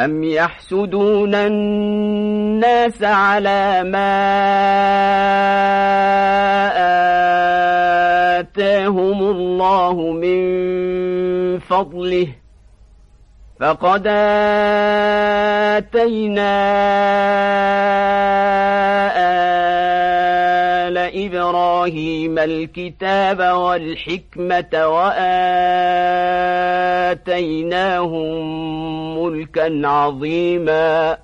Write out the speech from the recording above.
أم يحسدون الناس على ما آتاهم الله من فضله فقد آتينا آل إبراهيم الكتاب والحكمة وآتيناهم ملكا عظيما.